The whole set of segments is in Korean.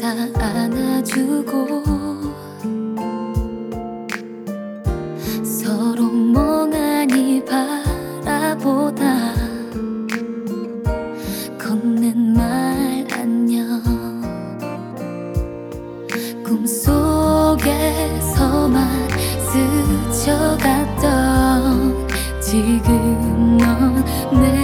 감싸 안아주고 서로 멍하니 바라보다 걷는 말 안녕. 꿈속에서만 스쳐갔던 지금 넌내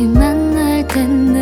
우리 만날 때는